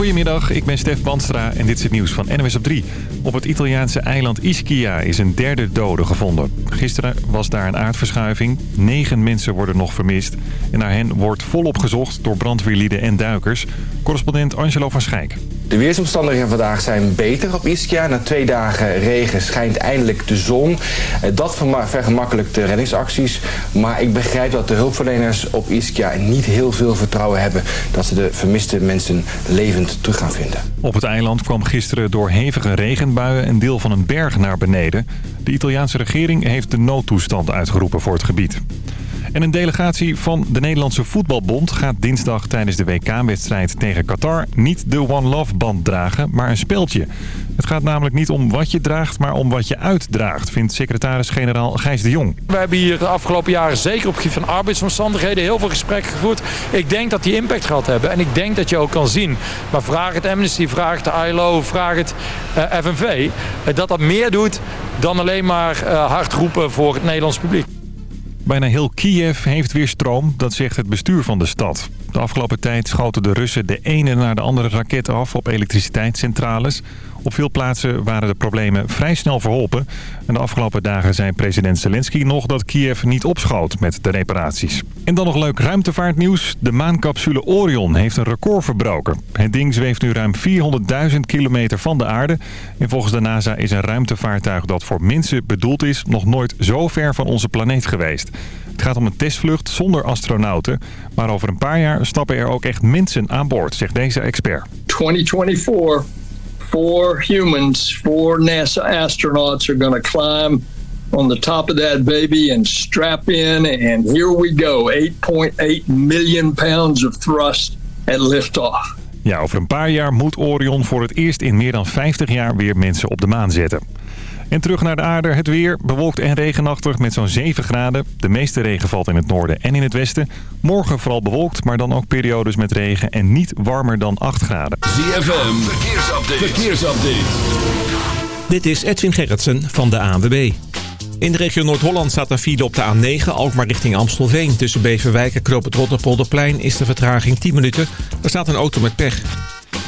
Goedemiddag, ik ben Stef Banstra en dit is het nieuws van NWS op 3. Op het Italiaanse eiland Ischia is een derde dode gevonden. Gisteren was daar een aardverschuiving. Negen mensen worden nog vermist. En naar hen wordt volop gezocht door brandweerlieden en duikers. Correspondent Angelo van Schijk. De weersomstandigheden vandaag zijn beter op Ischia. Na twee dagen regen schijnt eindelijk de zon. Eh, dat vergemakkelijkt de reddingsacties. Maar ik begrijp dat de hulpverleners op Ischia niet heel veel vertrouwen hebben... dat ze de vermiste mensen levend terug gaan vinden. Op het eiland kwam gisteren door hevige regenbuien een deel van een berg naar beneden. De Italiaanse regering heeft de noodtoestand uitgeroepen voor het gebied. En een delegatie van de Nederlandse Voetbalbond gaat dinsdag tijdens de WK-wedstrijd tegen Qatar niet de One Love band dragen, maar een speldje. Het gaat namelijk niet om wat je draagt, maar om wat je uitdraagt, vindt secretaris-generaal Gijs de Jong. We hebben hier de afgelopen jaren zeker op gebied van arbeidsomstandigheden heel veel gesprekken gevoerd. Ik denk dat die impact gehad hebben en ik denk dat je ook kan zien, maar vraag het Amnesty, vraag het ILO, vraag het eh, FNV, uh, dat dat meer doet dan alleen maar uh, hard roepen voor het Nederlands publiek. Bijna heel Kiev heeft weer stroom, dat zegt het bestuur van de stad. De afgelopen tijd schoten de Russen de ene naar de andere raket af op elektriciteitscentrales. Op veel plaatsen waren de problemen vrij snel verholpen. En de afgelopen dagen zei president Zelensky nog dat Kiev niet opschoot met de reparaties. En dan nog leuk ruimtevaartnieuws. De maancapsule Orion heeft een record verbroken. Het ding zweeft nu ruim 400.000 kilometer van de aarde. En volgens de NASA is een ruimtevaartuig dat voor mensen bedoeld is... nog nooit zo ver van onze planeet geweest. Het gaat om een testvlucht zonder astronauten. Maar over een paar jaar stappen er ook echt mensen aan boord, zegt deze expert. 2024 four humans, four NASA astronauts are going to climb on the top of that baby and strap in. And here we go 8.8 million pounds of thrust at liftoff. Ja, over een paar jaar moet Orion voor het eerst in meer dan 50 jaar weer mensen op de maan zetten. En terug naar de aarde, het weer. Bewolkt en regenachtig met zo'n 7 graden. De meeste regen valt in het noorden en in het westen. Morgen vooral bewolkt, maar dan ook periodes met regen en niet warmer dan 8 graden. ZFM, verkeersupdate. verkeersupdate. Dit is Edwin Gerritsen van de ANWB. In de regio Noord-Holland staat een file op de A9, Alkmaar richting Amstelveen. Tussen Beverwijk en Knoop het Rotterpolderplein is de vertraging 10 minuten. Er staat een auto met pech.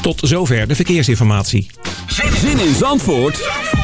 Tot zover de verkeersinformatie. Zin in Zandvoort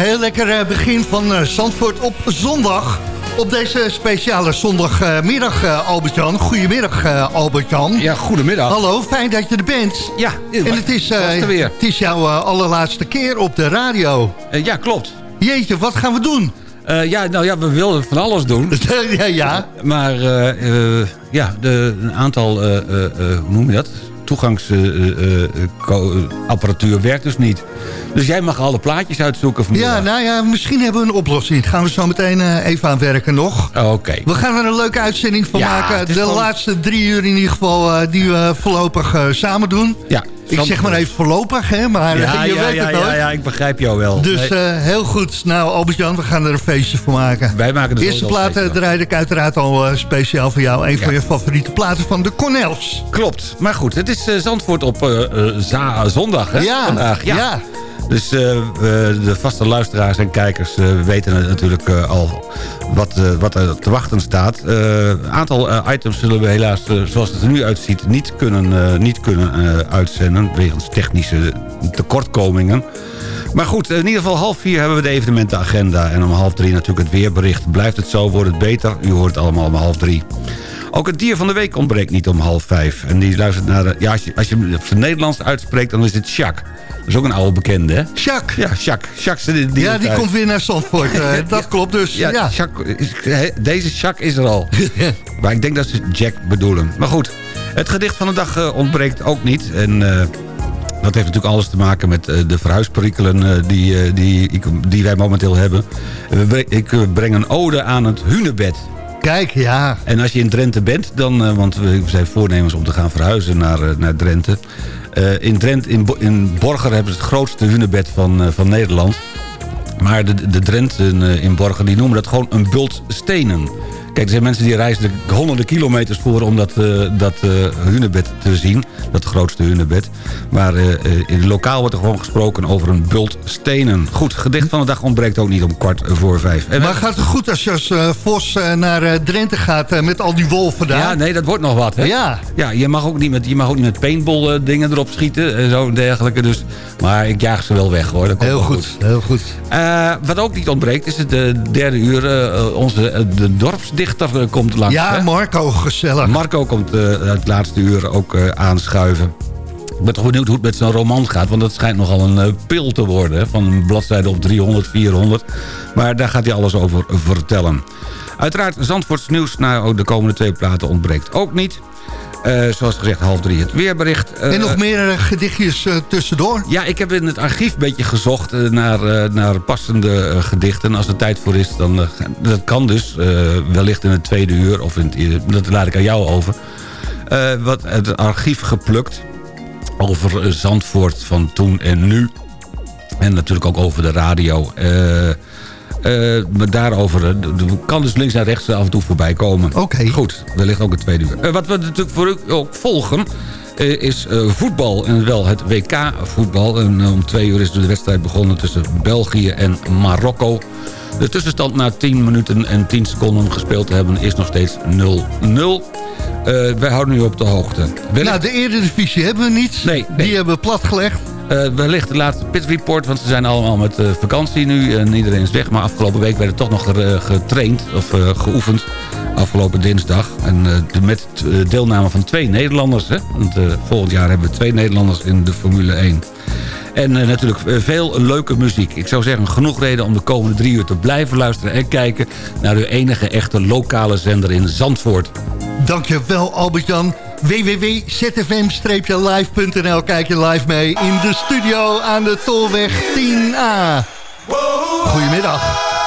Heel lekker eh, begin van uh, Zandvoort op zondag. Op deze speciale zondagmiddag, uh, Albert-Jan. Goedemiddag, Albert-Jan. Ja, goedemiddag. Hallo, fijn dat je er bent. Ja, en het is, het is jouw allerlaatste keer op de radio. ja, klopt. Jeetje, wat gaan we doen? ja, nou ja, we wilden van alles doen. ja, ja. Maar ja, de, een aantal, hoe noem je dat? toegangsapparatuur werkt dus niet. Dus jij mag alle plaatjes uitzoeken vanmiddag. Ja, nou ja, misschien hebben we een oplossing. Gaan we zo meteen uh, even aan werken nog. Oké. We gaan er een leuke uitzending van maken. De laatste drie uur in ieder geval uh, die we voorlopig uh, samen doen. Ja. Ik zeg maar even voorlopig, hè, maar ja, je ja, weet ja, het Ja, ja, ik begrijp jou wel. Dus nee. uh, heel goed. Nou, Albert-Jan, we gaan er een feestje van maken. Wij maken de eerste platen draaide ik uiteraard al uh, speciaal voor jou. Een van je favoriete platen van de Cornels. Klopt. Maar goed, het is uh, Zandvoort op zondag, hè, ja, vandaag. Ja, Dus de vaste luisteraars en kijkers weten natuurlijk al wat, wat er te wachten staat. Een aantal items zullen we helaas, zoals het er nu uitziet, niet kunnen, niet kunnen uitzenden. Wegens technische tekortkomingen. Maar goed, in ieder geval half vier hebben we de evenementenagenda. En om half drie natuurlijk het weerbericht. Blijft het zo, wordt het beter? U hoort het allemaal om half drie. Ook het dier van de week ontbreekt niet om half vijf. En die luistert naar de... Ja, als je, als je het Nederlands uitspreekt, dan is het Jacques. Dat is ook een oude bekende, hè? Jacques. Ja, Jacques. Jacques die, die ja, die komt weer naar Zandvoort. Uh, dat klopt dus. Ja, ja. Jacques, deze Jacques is er al. maar ik denk dat ze Jack bedoelen. Maar goed, het gedicht van de dag uh, ontbreekt ook niet. En... Uh, dat heeft natuurlijk alles te maken met de verhuisperikelen die, die, die wij momenteel hebben. Ik breng een ode aan het hunebed. Kijk, ja. En als je in Drenthe bent, dan, want we zijn voornemens om te gaan verhuizen naar, naar Drenthe. Uh, in, Drenthe, in, in Borger hebben ze het grootste hunebed van, van Nederland. Maar de, de Drenten in Borger die noemen dat gewoon een bult stenen. Kijk, er zijn mensen die reizen er honderden kilometers voor om dat, uh, dat uh, hunebed te zien. Dat grootste hunebed. Maar uh, in lokaal wordt er gewoon gesproken over een bult stenen. Goed, gedicht van de dag ontbreekt ook niet om kwart voor vijf. En maar gaat het goed als je als Vos naar Drenthe gaat met al die wolven daar? Ja, nee, dat wordt nog wat. Hè? Ja. Ja, je mag ook niet met, je mag ook niet met paintball dingen erop schieten en zo en dergelijke. Dus, maar ik jaag ze wel weg hoor. Dat heel goed, goed, heel goed. wat ook niet ontbreekt is het derde uur. onze de dorps dichter komt langs. Ja, hè? Marco, gezellig. Marco komt uh, het laatste uur ook uh, aanschuiven. Ik ben toch benieuwd hoe het met zo'n roman gaat. Want dat schijnt nogal een pil te worden. Hè? Van een bladzijde op 300, 400. Maar daar gaat hij alles over vertellen. Uiteraard Zandvoorts nieuws naar de komende twee platen ontbreekt ook niet. Uh, zoals gezegd, half drie het weerbericht. Uh, en nog meer uh, gedichtjes tussendoor? Ja, ik heb in het archief een beetje gezocht naar, naar passende gedichten. Als er tijd voor is, dan dat kan dus. wellicht in het tweede uur, of in het, dat laat ik aan jou over. wat het archief geplukt over Zandvoort van toen en nu. En natuurlijk ook over de radio. Uh, maar daarover uh, kan dus links en rechts af en toe voorbij komen. Oké. Okay. Goed, wellicht ook het tweede uur. Uh, wat we natuurlijk voor u ook volgen is voetbal. En wel het WK voetbal. En om twee uur is de wedstrijd begonnen tussen België en Marokko. De tussenstand na 10 minuten en 10 seconden gespeeld te hebben is nog steeds 0-0. wij houden u op de hoogte. Wellicht... Nou, de Eredivisie hebben we niet. Nee, nee. Die hebben we platgelegd. Uh, wellicht de laatste pit report, want ze zijn allemaal met uh, vakantie nu en iedereen is weg. Maar afgelopen week werd er toch nog getraind of uh, geoefend. Afgelopen dinsdag. En met deelname van twee Nederlanders. Hè? Want volgend jaar hebben we twee Nederlanders in de Formule 1. En natuurlijk veel leuke muziek. Ik zou zeggen, genoeg reden om de komende drie uur te blijven luisteren... en kijken naar uw enige echte lokale zender in Zandvoort. Dankjewel Albert-Jan www.zfm-live.nl Kijk je live mee in de studio aan de Tolweg 10A. Goedemiddag.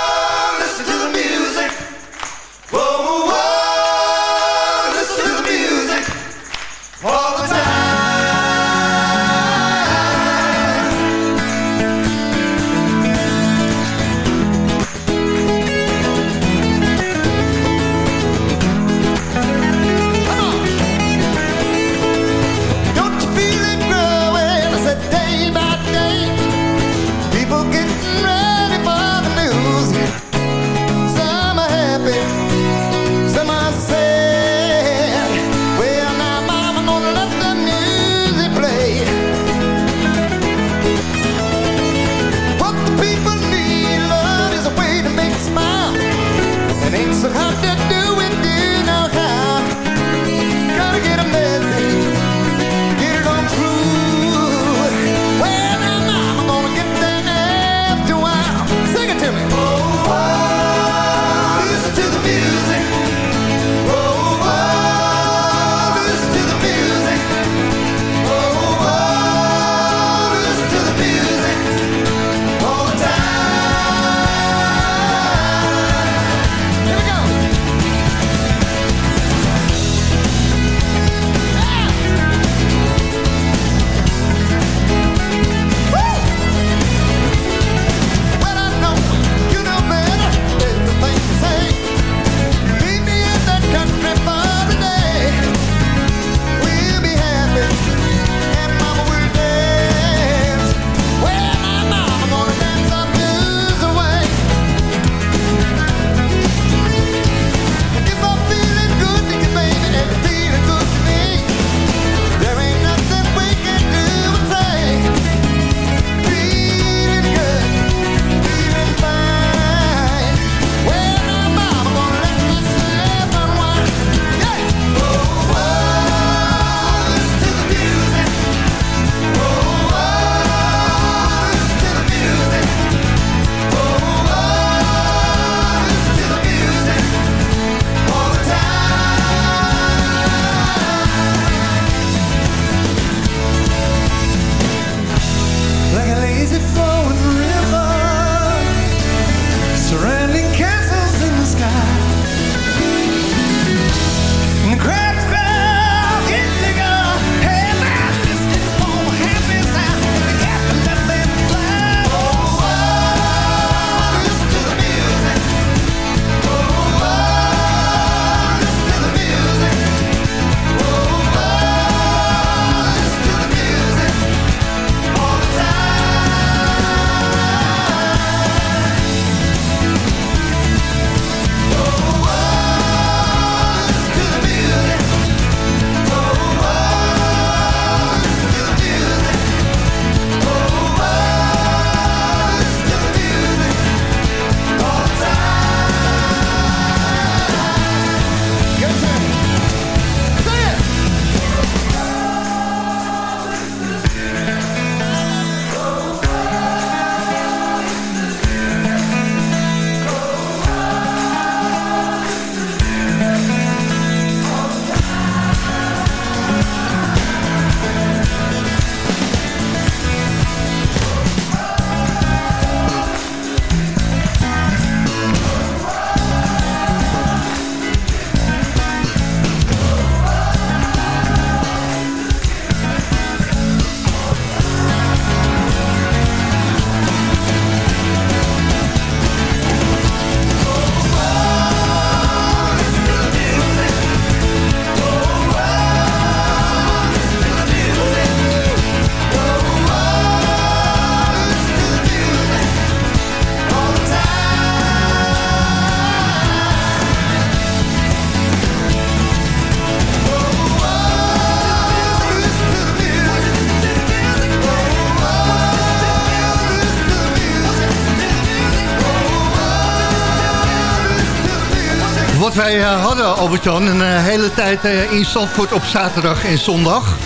Wij eh, hadden, Albert-Jan, een eh, hele tijd eh, in Zandvoort op zaterdag en zondag.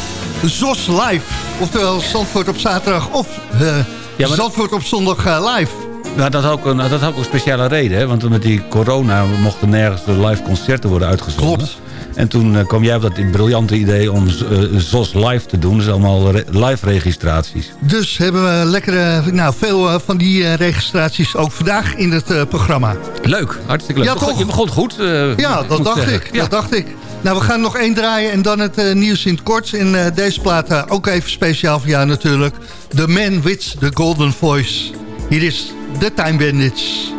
ZOS Live. Oftewel Zandvoort op zaterdag of Ja, Zandvoort op zondag live. Nou, dat had ook een, dat had ook een speciale reden. Hè? Want met die corona mochten nergens de live concerten worden uitgezonden. Klopt. En toen eh, kwam jij op dat briljante idee om eh, ZOS live te doen. Dus allemaal re- live registraties. Dus hebben we lekkere, nou, veel eh, van die eh, registraties ook vandaag in het eh, programma. Leuk, hartstikke leuk. Ja, toch? Je begon goed. eh, Ja, dat dacht zeggen. ik. Ja. Dat dacht ik. Nou, we gaan nog één draaien en dan het eh, nieuws in het kort. Eh, deze plaat ook even speciaal voor jou natuurlijk. The Man with the Golden Voice. Hier is The Time Bandits.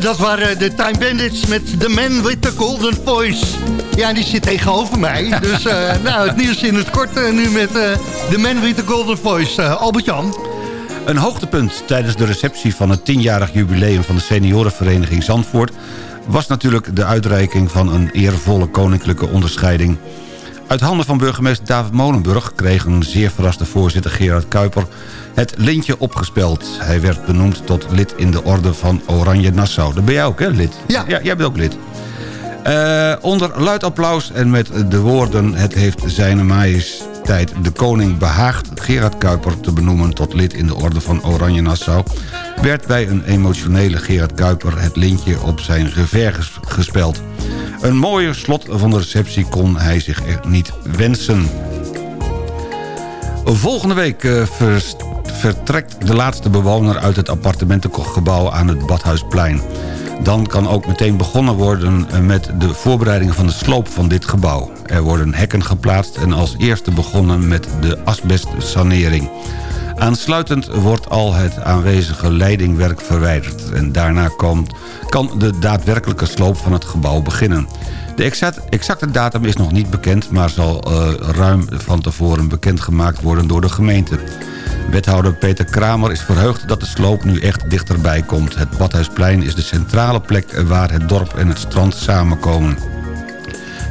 En dat waren de Time Bandits met The Man with the Golden Voice. Ja, die zit tegenover mij. Dus eh, nou, het nieuws in het kort eh, nu met eh The Man with the Golden Voice. Albert-Jan. Een hoogtepunt tijdens de receptie van het 10-jarig jubileum van de seniorenvereniging Zandvoort... was natuurlijk de uitreiking van een eervolle koninklijke onderscheiding. Uit handen van burgemeester David Molenburg kreeg een zeer verraste voorzitter Gerard Kuiper het lintje opgespeld. Hij werd benoemd tot lid in de orde van Oranje Nassau. Dat ben jij ook, hè, lid? Ja. jij bent ook lid. Eh, onder luid applaus en met de woorden... het heeft zijn majesteit de koning behaagd Gerard Kuiper te benoemen tot lid in de orde van Oranje Nassau... werd bij een emotionele Gerard Kuiper het lintje op zijn revers ges- gespeld. Een mooier slot van de receptie kon hij zich echt niet wensen. Volgende week vers- vertrekt de laatste bewoner uit het appartementengebouw aan het Badhuisplein. Dan kan ook meteen begonnen worden eh, met de voorbereidingen van de sloop van dit gebouw. Er worden hekken geplaatst en als eerste begonnen met de asbestsanering. Aansluitend wordt al het aanwezige leidingwerk verwijderd... en daarna komt, kan de daadwerkelijke sloop van het gebouw beginnen. De exact- exacte datum is nog niet bekend... maar zal eh, ruim van tevoren bekendgemaakt worden door de gemeente. Wethouder Peter Kramer is verheugd dat de sloop nu echt dichterbij komt. Het Badhuisplein is de centrale plek waar het dorp en het strand samenkomen.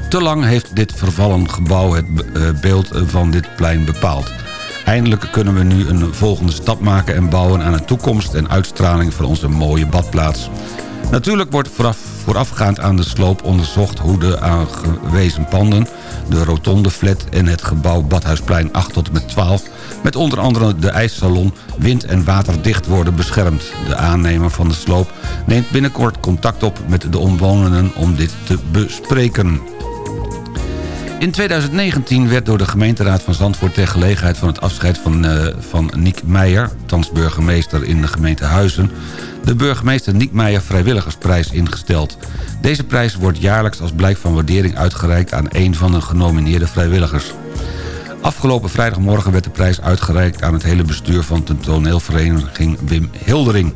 Te lang heeft dit vervallen gebouw het eh, beeld van dit plein bepaald. Eindelijk kunnen we nu een volgende stap maken en bouwen aan de toekomst en uitstraling van onze mooie badplaats. Natuurlijk wordt vooraf, voorafgaand aan de sloop onderzocht hoe de aangewezen panden, de rotonde flat en het gebouw Badhuisplein 8 tot en met 12, met onder andere de ijssalon, wind- en waterdicht worden beschermd. De aannemer van de sloop neemt binnenkort contact op met de omwonenden om dit te bespreken. In 2019 werd door de gemeenteraad van Zandvoort... ter gelegenheid van het afscheid van, eh van Niek Meijer... thans burgemeester in de gemeente Huizen... de burgemeester Niek Meijer Vrijwilligersprijs ingesteld. Deze prijs wordt jaarlijks als blijk van waardering uitgereikt... aan een van de genomineerde vrijwilligers. Afgelopen vrijdagmorgen werd de prijs uitgereikt... aan het hele bestuur van de toneelvereniging Wim Hildering.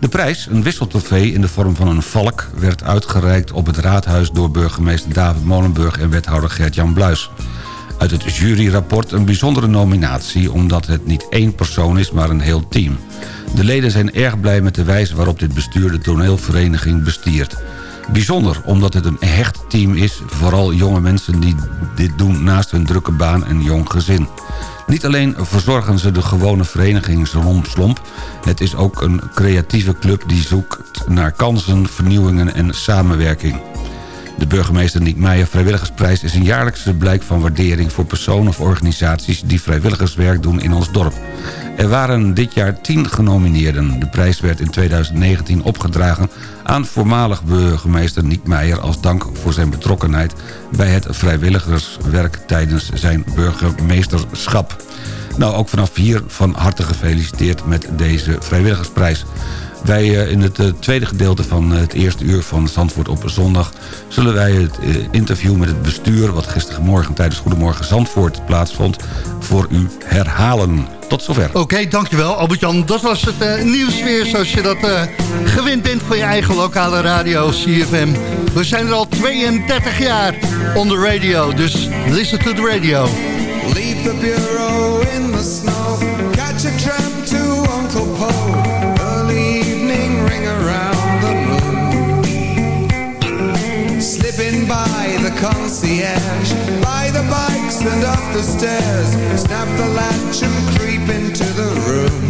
De prijs, een wisseltrofee in de vorm van een valk... werd uitgereikt op het raadhuis door burgemeester David Molenburg... en wethouder Gert-Jan Bluis. Uit het juryrapport een bijzondere nominatie... omdat het niet één persoon is, maar een heel team. De leden zijn erg blij met de wijze waarop dit bestuur... de toneelvereniging bestiert. Bijzonder, omdat het een hecht team is... vooral jonge mensen die dit doen naast hun drukke baan en jong gezin. Niet alleen verzorgen ze de gewone verenigingsromslomp... het is ook een creatieve club die zoekt naar kansen, vernieuwingen en samenwerking. De burgemeester Niek Meijer Vrijwilligersprijs is een jaarlijkse blijk van waardering... voor personen of organisaties die vrijwilligerswerk doen in ons dorp. Er waren dit jaar tien genomineerden. De prijs werd in 2019 opgedragen aan voormalig burgemeester Niek Meijer... als dank voor zijn betrokkenheid bij het vrijwilligerswerk tijdens zijn burgemeesterschap. Nou, ook vanaf hier van harte gefeliciteerd met deze vrijwilligersprijs. Wij eh, in het eh, tweede gedeelte van het eerste uur van Zandvoort op zondag... zullen wij het eh, interview met het bestuur... wat gistermorgen tijdens Goedemorgen Zandvoort plaatsvond... voor u herhalen. Tot zover. Oké, dankjewel Albert-Jan. Dat was het eh, nieuws weer zoals je dat eh, gewend bent van je eigen lokale radio CFM. We zijn er al 32 jaar on the radio, dus listen to the radio. Leave the bureau in the snow. Concierge. By the bikes and up the stairs. Snap the latch and creep into the room.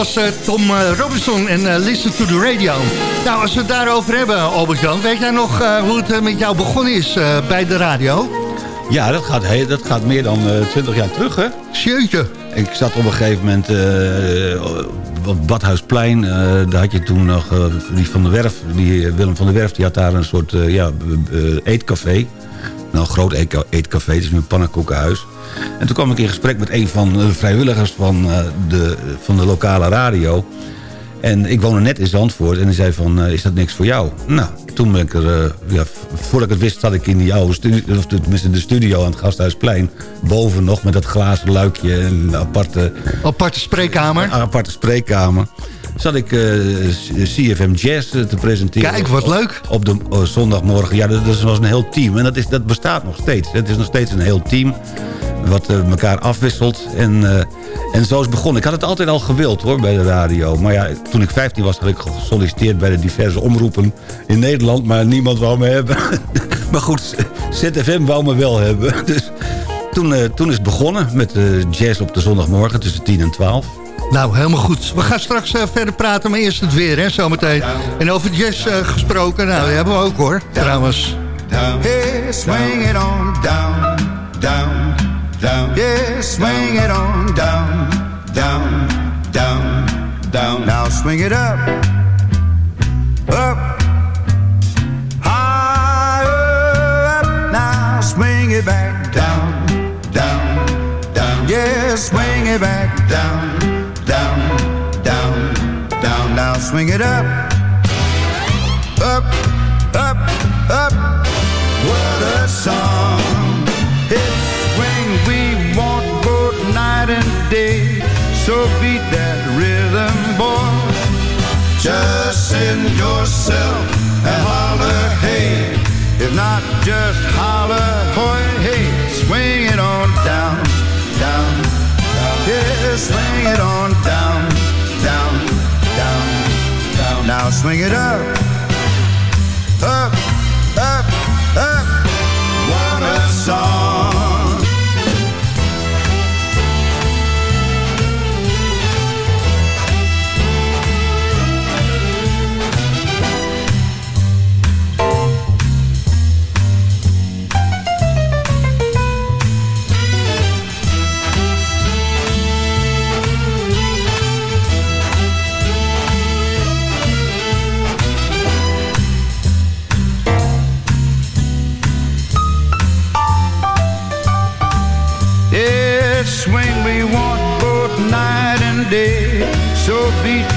Was eh, Tom eh, Robinson en eh, Listen to the Radio. Nou, als we het daarover hebben, Albert-Jan... weet jij nog hoe het met jou begonnen is bij de radio? Ja, dat gaat, dat gaat meer dan eh, 20 jaar terug, hè? Jeetje. Ik zat op een gegeven moment op Badhuisplein. eh, daar had je toen nog die van der Werf, die, Willem van der Werf... die had daar een soort ja, eetcafé. Nou, een groot eetca- eetcafé. Het is nu een pannenkoekenhuis. En toen kwam ik in gesprek met een van de vrijwilligers van, eh, de, van de lokale radio. En ik woonde net in Zandvoort en die zei van, eh, is dat niks voor jou? Nou, toen ben ik er, eh, ja, voordat ik het wist, zat ik in die oude studio, of tenminste de studio aan het Gasthuisplein. Boven nog met dat glazen luikje en een aparte, Aparte spreekkamer. een aparte spreekkamer. Zat ik eh, CFM Jazz te presenteren. Kijk, wat Op- leuk. Op de zondagmorgen. Ja, dat, dat was een heel team. En dat, is, dat bestaat nog steeds. Het is nog steeds een heel team wat eh, elkaar afwisselt. En, eh, en zo is het begonnen. Ik had het altijd al gewild hoor, bij de radio. Maar ja, toen ik 15 was, had ik gesolliciteerd bij de diverse omroepen in Nederland. Maar niemand wou me hebben. maar goed, ZFM wou me wel hebben. Dus toen, eh, toen is het begonnen met eh, jazz op de zondagmorgen tussen 10 en 12. Nou, helemaal goed. We gaan straks verder praten, maar eerst het weer, hè, zometeen. En over jazz eh, gesproken, nou, die hebben we ook, hoor, trouwens. down. Hey, swing it on down, down, down. Yeah, swing it on down, down, down, down. Now swing it up, up, higher up. Now swing it back down, down, down. Yeah, swing it back down, down, down, down. Now swing it up, up, up, up. What a song! Day. So beat that rhythm, boy. Just send yourself and holler, hey. If not, just holler, hoy, hey. Swing it on down, down, down. Yeah, swing it on down, down, down, down. Now swing it up, up, up, up. What a song.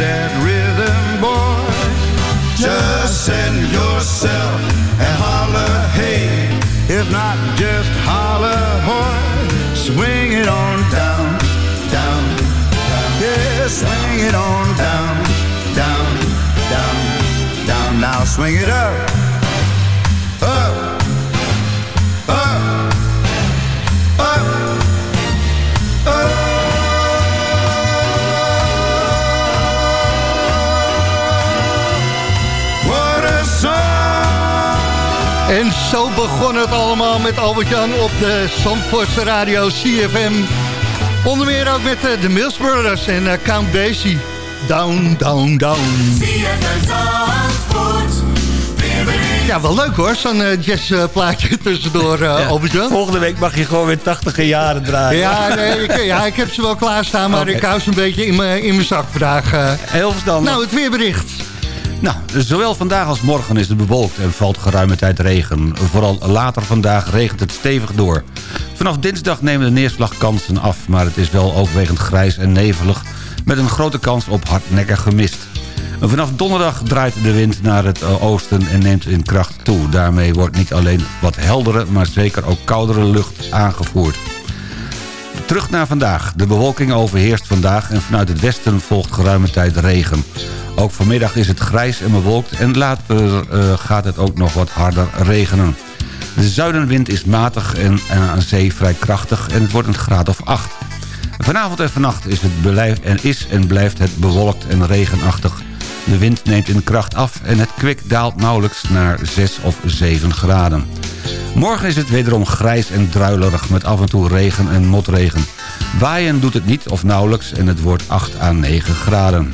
That rhythm, boy. Just send yourself and holler, hey. If not, just holler, hoy. Swing it on down, down, down. Yeah, swing it on down, down, down, down. Now swing it up, zo begon het allemaal met Albert-Jan op de Zandvoortse radio CFM. Onder meer ook met eh, de Mills Brothers en eh, Count Basie. Down, down, down. Ja, wel leuk hoor, zo'n eh, jazzplaatje tussendoor, uh, Albert-Jan. Volgende week mag je gewoon weer 80 jaren draaien. Ja, nee, ik, ja, ik heb ze wel klaarstaan, maar ik hou ze een beetje in mijn zak vandaag. Heel verstandig. Nou, het weerbericht. Nou, zowel vandaag als morgen is het bewolkt en valt geruime tijd regen. Vooral later vandaag regent het stevig door. Vanaf dinsdag nemen de neerslagkansen af, maar het is wel overwegend grijs en nevelig... met een grote kans op hardnekkige mist. Vanaf donderdag draait de wind naar het eh, oosten en neemt in kracht toe. Daarmee wordt niet alleen wat heldere, maar zeker ook koudere lucht aangevoerd. Terug naar vandaag. De bewolking overheerst vandaag en vanuit het westen volgt geruime tijd regen. Ook vanmiddag is het grijs en bewolkt en later eh, gaat het ook nog wat harder regenen. De zuidenwind is matig en eh, aan zee vrij krachtig en het wordt een graad of 8. Vanavond en vannacht is, het belijf, en, is en blijft het bewolkt en regenachtig. De wind neemt in kracht af en het kwik daalt nauwelijks naar 6 of 7 graden. Morgen is het wederom grijs en druilerig met af en toe regen en motregen. Waaien doet het niet of nauwelijks en het wordt 8 à 9 graden.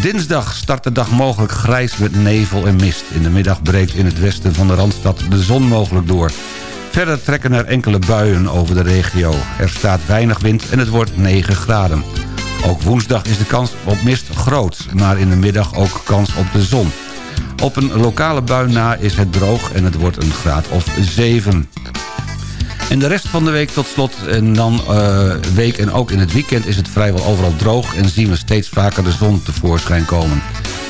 Dinsdag start de dag mogelijk grijs met nevel en mist. In de middag breekt in het westen van de Randstad de zon mogelijk door. Verder trekken er enkele buien over de regio. Er staat weinig wind en het wordt 9 graden. Ook woensdag is de kans op mist groot, maar in de middag ook kans op de zon. Op een lokale bui na is het droog en het wordt een graad of 7. En de rest van de week tot slot en dan eh, week en ook in het weekend is het vrijwel overal droog... en zien we steeds vaker de zon tevoorschijn komen.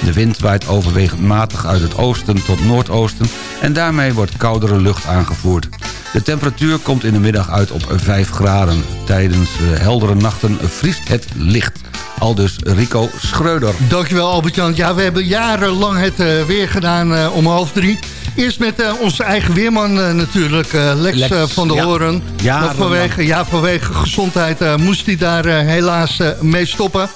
De wind waait overwegend matig uit het oosten tot noordoosten... en daarmee wordt koudere lucht aangevoerd. De temperatuur komt in de middag uit op 5 graden. Tijdens heldere nachten vriest het licht. Aldus Rico Schreuder. Dankjewel Albert-Jan. Ja, we hebben jarenlang het eh, weer gedaan eh, om half drie. Eerst met eh, onze eigen weerman natuurlijk, Lex, Lex, van der ja. Maar Jarenlang. vanwege, ja, vanwege gezondheid moest hij daar helaas mee stoppen.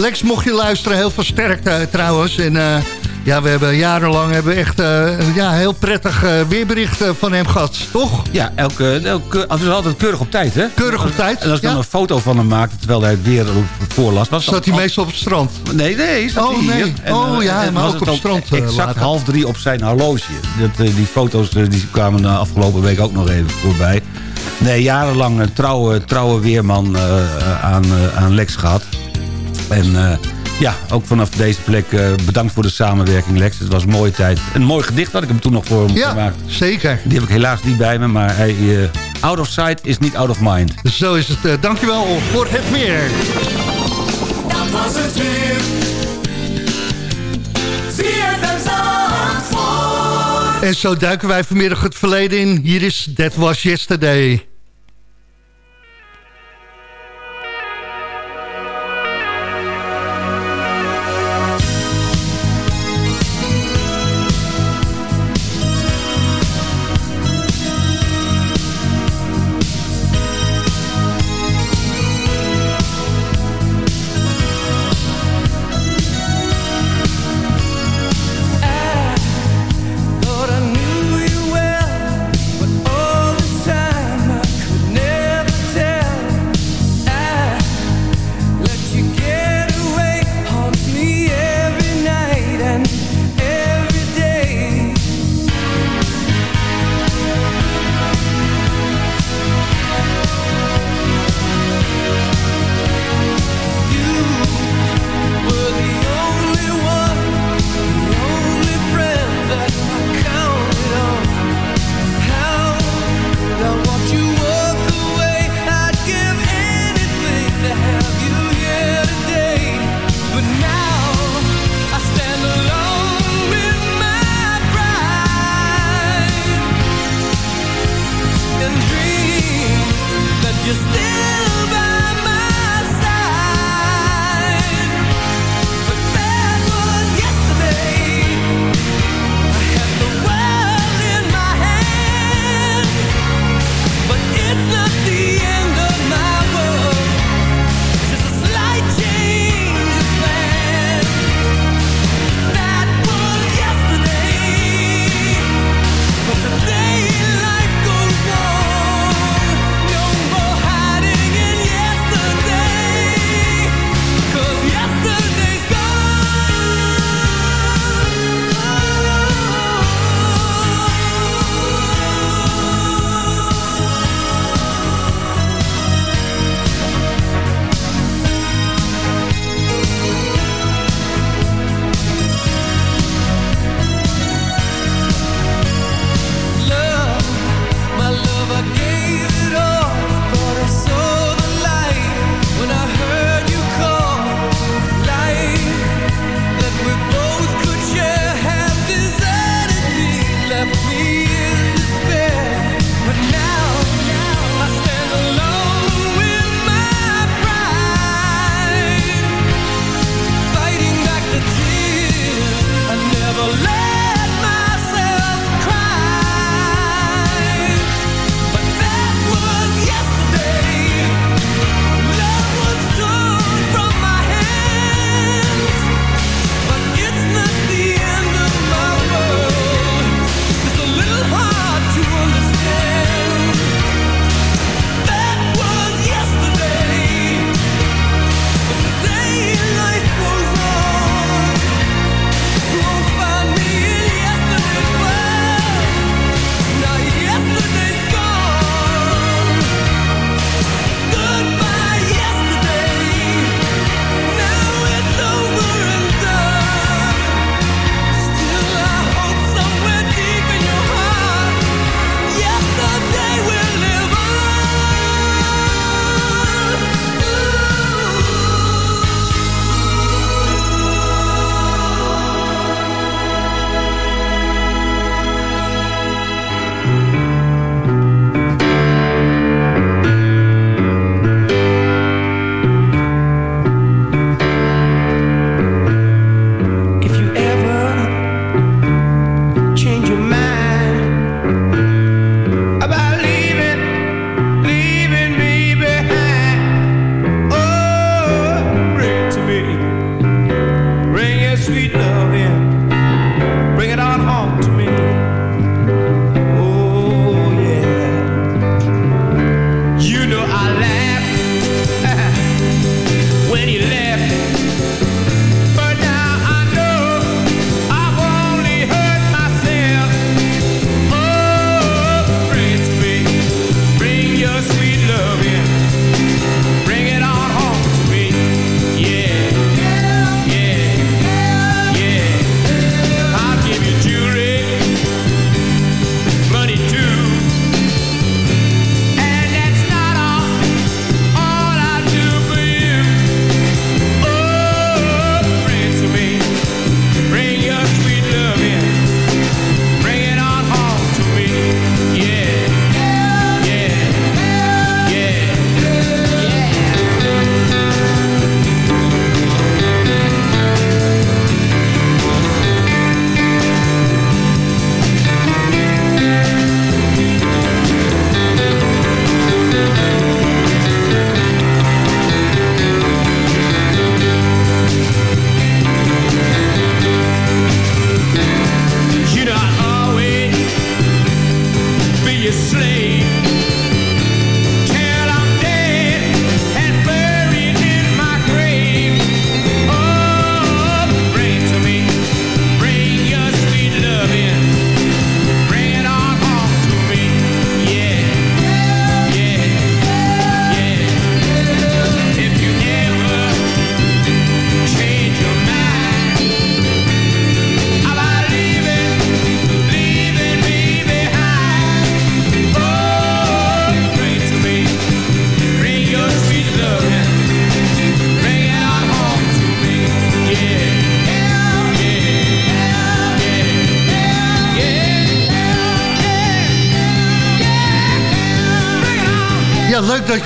Lex, mocht je luisteren, heel veel sterkte eh, trouwens. En ja, we hebben jarenlang hebben echt eh, ja, heel prettig eh, weerbericht eh, van hem gehad, toch? Ja, elke, elke, het is altijd keurig op tijd, hè? Keurig op tijd, En als ik dan een foto van hem maakte terwijl hij het weer voorlas... Was Zat hij meestal op het strand? Nee, nee. Zat Oh, hij nee. Oh, ja, en maar ook op het strand, eh, Exact later. half drie op zijn horloge. Dat, eh, die foto's eh, die kwamen de afgelopen week ook nog even voorbij. Nee, jarenlang een trouwe, trouwe weerman eh, aan, eh, aan Lex gehad. En eh, ja, ook vanaf deze plek eh, bedankt voor de samenwerking, Lex. Het was een mooie tijd. Een mooi gedicht had ik hem toen nog voor hem Ja, gemaakt. zeker. Die heb ik helaas niet bij me, maar hij, eh, out of sight is niet out of mind. Zo is het. eh, dankjewel voor het weer. Dat was het weer. En zo duiken wij vanmiddag het verleden in. Hier is That Was Yesterday.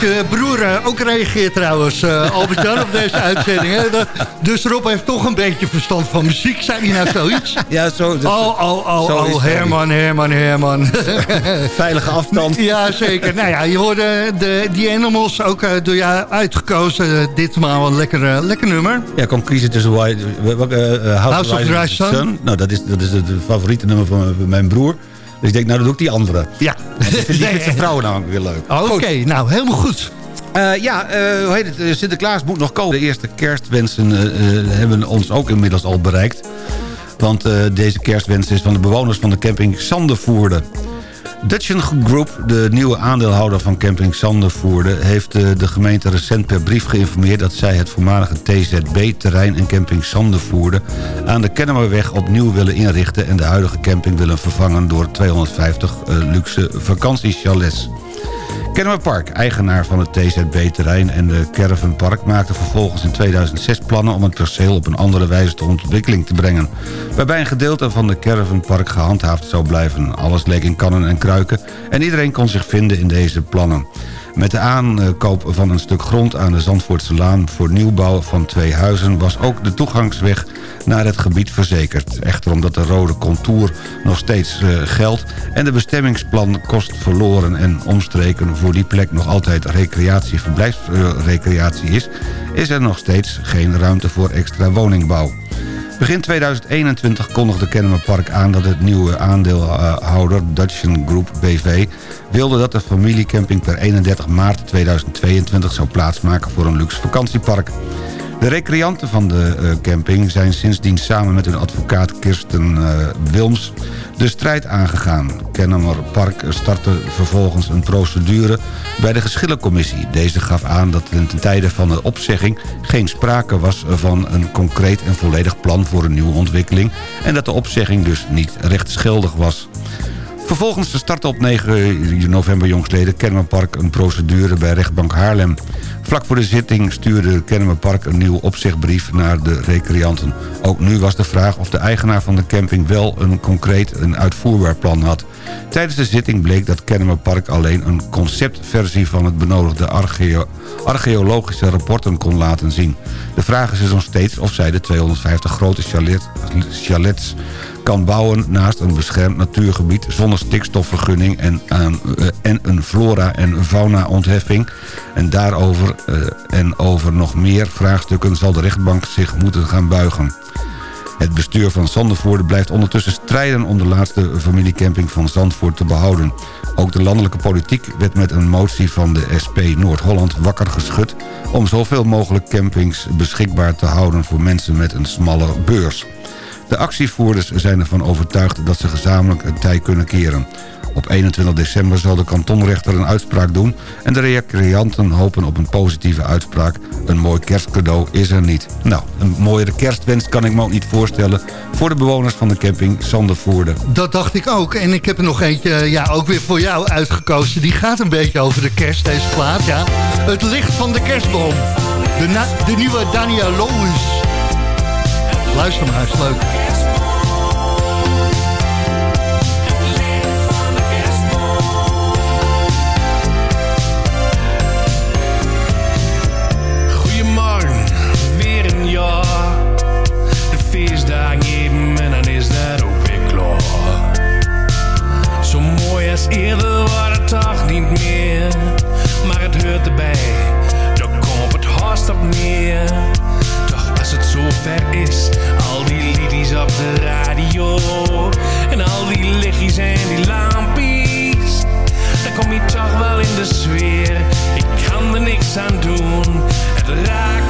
Je broer eh, ook reageert trouwens, eh, Albert-Jan, op deze uitzending. Hè? Dat, dus Rob heeft toch een beetje verstand van muziek. Zei hij nou zoiets? Ja, zo. dat- Oh, oh, oh, zo oh. Herman, Herman, Herman. Veilige afstand. ja, zeker. Nou ja, je hoorde de, die Animals ook eh, door jou uitgekozen. Ditmaal een lekker, lekker nummer. Ja, ik kon kiezen tussen House, House of Rising Rising Sun. Nou, dat is, dat is het favoriete nummer van mijn broer. Dus ik denk, nou, dan doe ik die andere. Ja. Die vindt vindt zijn vrouw namelijk weer leuk. Oké, nou, helemaal goed. Eh, ja, eh, hoe heet het? Eh, Sinterklaas moet nog komen. De eerste kerstwensen hebben ons ook inmiddels al bereikt. Want deze kerstwens is van de bewoners van de camping Sandervoerde. Dutchen Group, de nieuwe aandeelhouder van camping Sandervoerde... heeft eh, de gemeente recent per brief geïnformeerd... dat zij het voormalige TZB-terrein en camping Sandervoerde... aan de Kennemerweg opnieuw willen inrichten... en de huidige camping willen vervangen door 250 eh, luxe vakantiechalets. Kennemerpark, eigenaar van het TZB-terrein en de Caravanpark... maakte vervolgens in 2006 plannen om het perceel op een andere wijze tot ontwikkeling te brengen. Waarbij een gedeelte van de Caravanpark gehandhaafd zou blijven. Alles leek in kannen en kruiken en iedereen kon zich vinden in deze plannen. Met de aankoop van een stuk grond aan de Zandvoortse Laan voor nieuwbouw van twee huizen... was ook de toegangsweg naar het gebied verzekerd. Echter omdat de rode contour nog steeds eh, geldt... en de bestemmingsplan kost verloren en omstreken voor die plek nog altijd recreatie, verblijfsrecreatie is... is er nog steeds geen ruimte voor extra woningbouw. Begin 2021 kondigde Kennemerpark aan dat het nieuwe aandeelhouder Dutchen Group BV wilde dat de familiecamping per 31 maart 2022 zou plaatsmaken voor een luxe vakantiepark. De recreanten van de eh, camping zijn sindsdien samen met hun advocaat Kirsten eh, Wilms de strijd aangegaan. Kennemer Park startte vervolgens een procedure bij de geschillencommissie. Deze gaf aan dat ten tijde van de opzegging geen sprake was van een concreet en volledig plan voor een nieuwe ontwikkeling en dat de opzegging dus niet rechtsgeldig was. Vervolgens startte op 9 november jongstleden Kennemerpark een procedure bij rechtbank Haarlem. Vlak voor de zitting stuurde Kennemerpark een nieuwe opzegbrief naar de recreanten. Ook nu was de vraag of de eigenaar van de camping wel een concreet en uitvoerbaar plan had. Tijdens de zitting bleek dat Kennemerpark alleen een conceptversie van het benodigde archeo archeologische rapporten kon laten zien. De vraag is dus nog steeds of zij de 250 grote chalet, chalets kan bouwen naast een beschermd natuurgebied zonder stikstofvergunning en, aan, eh, en een flora- en fauna-ontheffing. En daarover eh, en over nog meer vraagstukken zal de rechtbank zich moeten gaan buigen. Het bestuur van Zandvoort blijft ondertussen strijden om de laatste familiecamping van Zandvoort te behouden. Ook de landelijke politiek werd met een motie van de SP Noord-Holland wakker geschud... om zoveel mogelijk campings beschikbaar te houden voor mensen met een smalle beurs. De actievoerders zijn ervan overtuigd dat ze gezamenlijk het tij kunnen keren. Op 21 december zal de kantonrechter een uitspraak doen... en de recreanten hopen op een positieve uitspraak. Een mooi kerstcadeau is er niet. Nou, een mooiere kerstwens kan ik me ook niet voorstellen... voor de bewoners van de camping Zandervoerde. Dat dacht ik ook. En ik heb er nog eentje, ja, ook weer voor jou uitgekozen. Die gaat een beetje over de kerst, deze plaat, ja. Het licht van de kerstboom. De, de nieuwe Daniel Loos. Luister maar, is leuk. Goedemorgen, weer een jaar. De feestdagen even en dan is dat ook weer klaar. Zo mooi als eerder ver is, al die liedjes op de radio. En al die lichtjes en die lampjes. Dan kom je toch wel in de sfeer. Ik kan er niks aan doen. Het raakt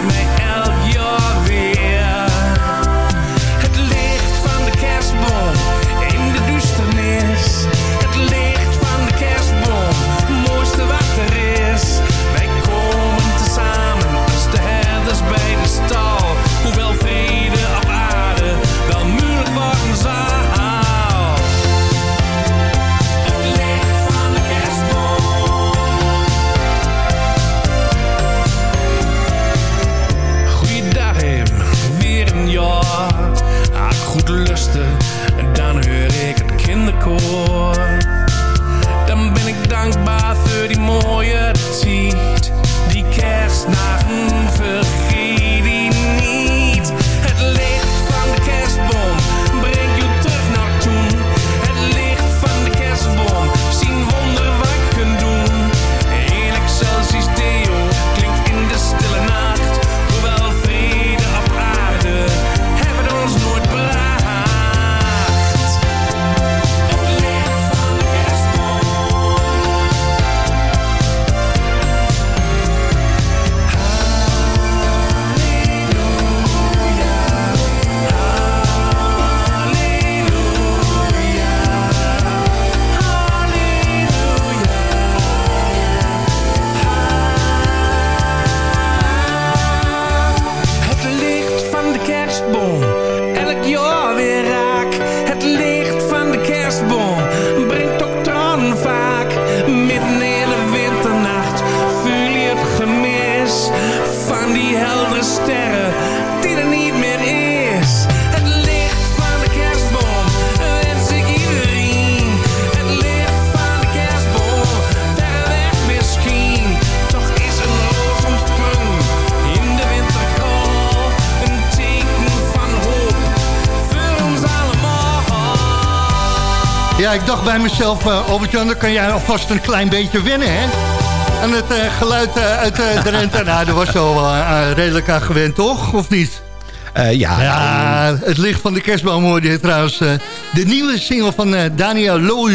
mezelf, eh Albert-Jan, dan kan jij alvast een klein beetje wennen, hè? Aan het eh, geluid eh, uit uh, Drenthe. nou, daar was je al redelijk aan gewend, toch? Of niet? Ja, Ja, het licht van de kerstboom hoorde je trouwens. de nieuwe single van eh, Daniel.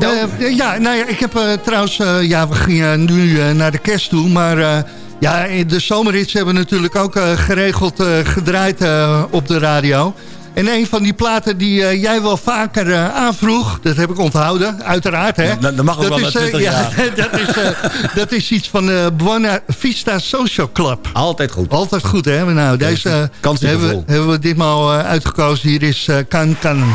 Eh, ja, nou ja, ik heb trouwens... ja, we gingen nu naar de kerst toe, maar... ja, de zomerhits hebben we natuurlijk ook geregeld gedraaid op de radio. En een van die platen die eh, jij wel vaker eh, aanvroeg... dat heb ik onthouden, uiteraard. Hè? Dat- dat mag ook wel eh, 20 ja, dat, is, dat is iets van de Buena Vista Social Club. Altijd goed. Altijd goed, hè? Nou, deze is hebben, hebben we ditmaal uitgekozen. Hier is Kan Kan.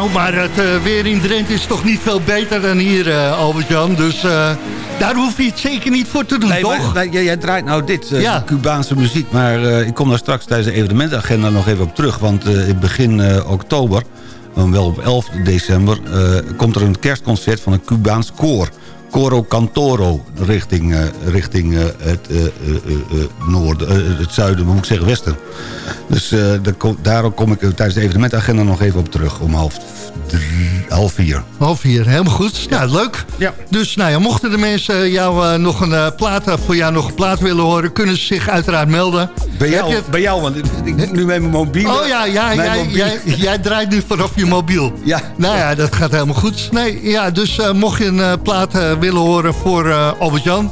Flauw, maar het eh, weer in Drenthe is toch niet veel beter dan hier, eh, Albert-Jan. Dus eh, daar hoef je het zeker niet voor te doen, Nee, toch? maar, jij, jij draait nou dit, Ja. Cubaanse muziek. Maar ik kom daar straks tijdens de evenementagenda nog even op terug. Want in begin oktober, dan wel op 11 december... komt er een kerstconcert van een Cubaans koor. Coro Cantoro, richting, eh, richting eh, het eh, noorden, het zuiden, moet ik zeggen, westen. Dus daar kom, daarom kom ik tijdens de evenementagenda nog even op terug. Om half, drie, half vier. Half vier, helemaal goed. Nou, leuk. Ja. Dus nou ja, mochten de mensen jou nog een plaat, voor jou nog een plaat willen horen... kunnen ze zich uiteraard melden. Bij jou, het- bij jou want ik, ik, nu met mijn mobiel. Oh ja, ja jij, jij, jij draait nu vanaf je mobiel. Ja. Nou ja, dat gaat helemaal goed. Nee, ja, dus mocht je een plaat willen horen voor eh Albert-Jan...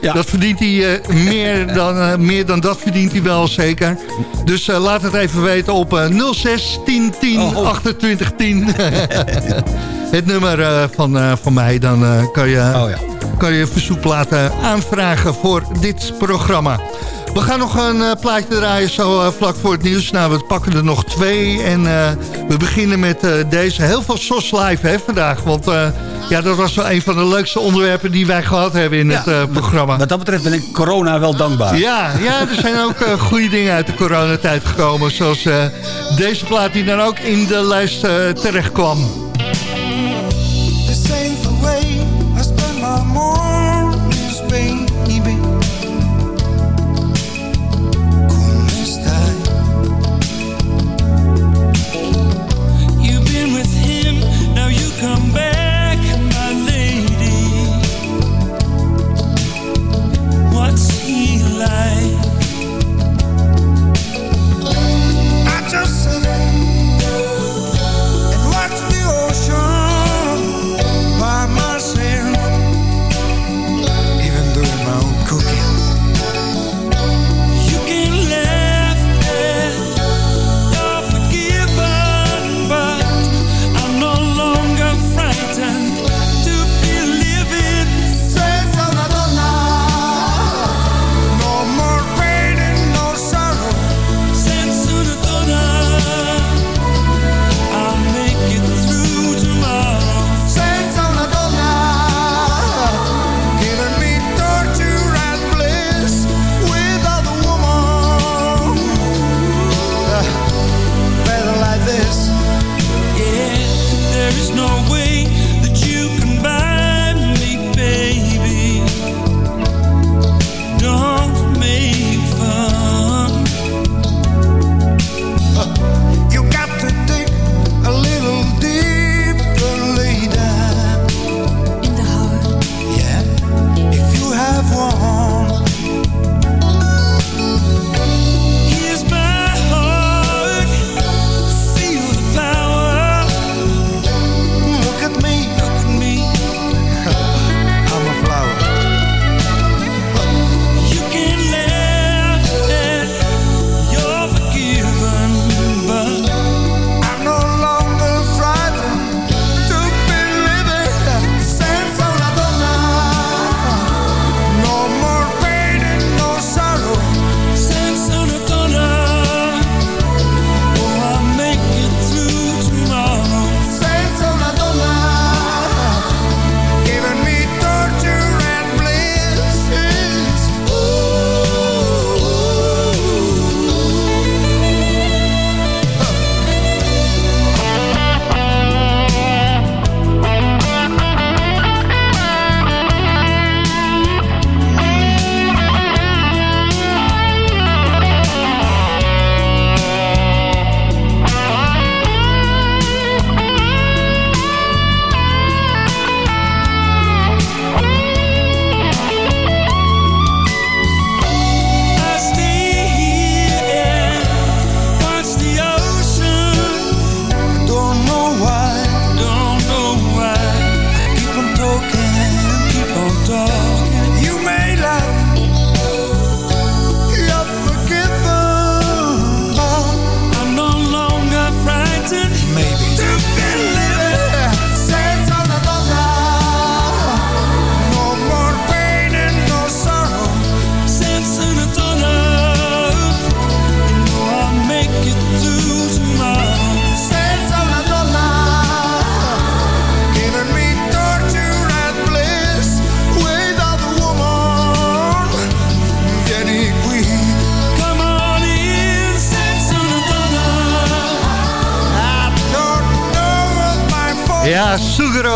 Ja. dat verdient hij eh, meer, dan, eh, meer dan dat verdient hij wel zeker. Dus laat het even weten op eh 06 10 10 Oh, oh. 28 10. het nummer van, van mij, dan kan je Oh ja. Kan je verzoekplaten aanvragen voor dit programma. We gaan nog een eh, plaatje draaien zo eh, vlak voor het nieuws. Nou, we pakken er nog twee. En eh, we beginnen met deze. Heel veel SOS Live hè, vandaag. Want ja, dat was wel een van de leukste onderwerpen die wij gehad hebben in het programma. Wat dat betreft ben ik corona wel dankbaar. Ja, ja, er zijn ook goede dingen uit de coronatijd gekomen. Zoals deze plaat die dan ook in de lijst terecht kwam.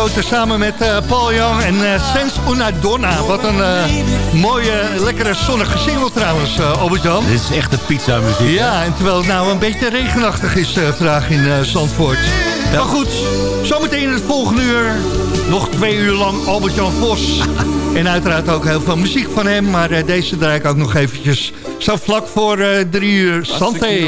Samen met eh, Paul Young en eh Sens Una Donna. Wat een eh, mooie, lekkere zonnige single trouwens, eh Albert-Jan. Dit is echt de pizza muziek. Ja, en terwijl het nou een beetje regenachtig is vandaag in eh, Zandvoort. Maar goed, zometeen in het volgende uur. Nog twee uur lang Albert-Jan Vos. en uiteraard ook heel veel muziek van hem. Maar deze draai ik ook nog eventjes zo vlak voor eh, drie uur. Santé.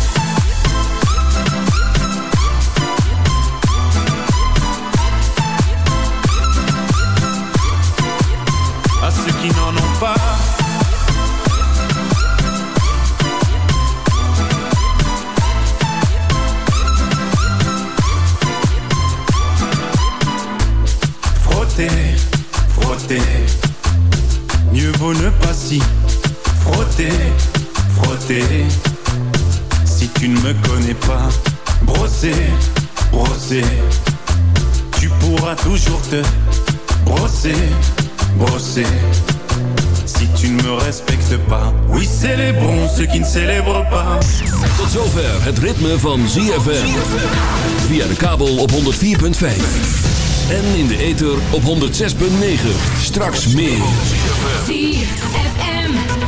Si frotter, frotter. Si tu ne me connais pas, brosser, brosser. Tu pourras toujours te brosser, brosser. Si tu ne me respectes pas, oui, célébrons ceux qui ne célèbrent pas. Tot zover het ritme van ZFM. Via de kabel op 104.5. En in de ether op 106.9. Straks meer.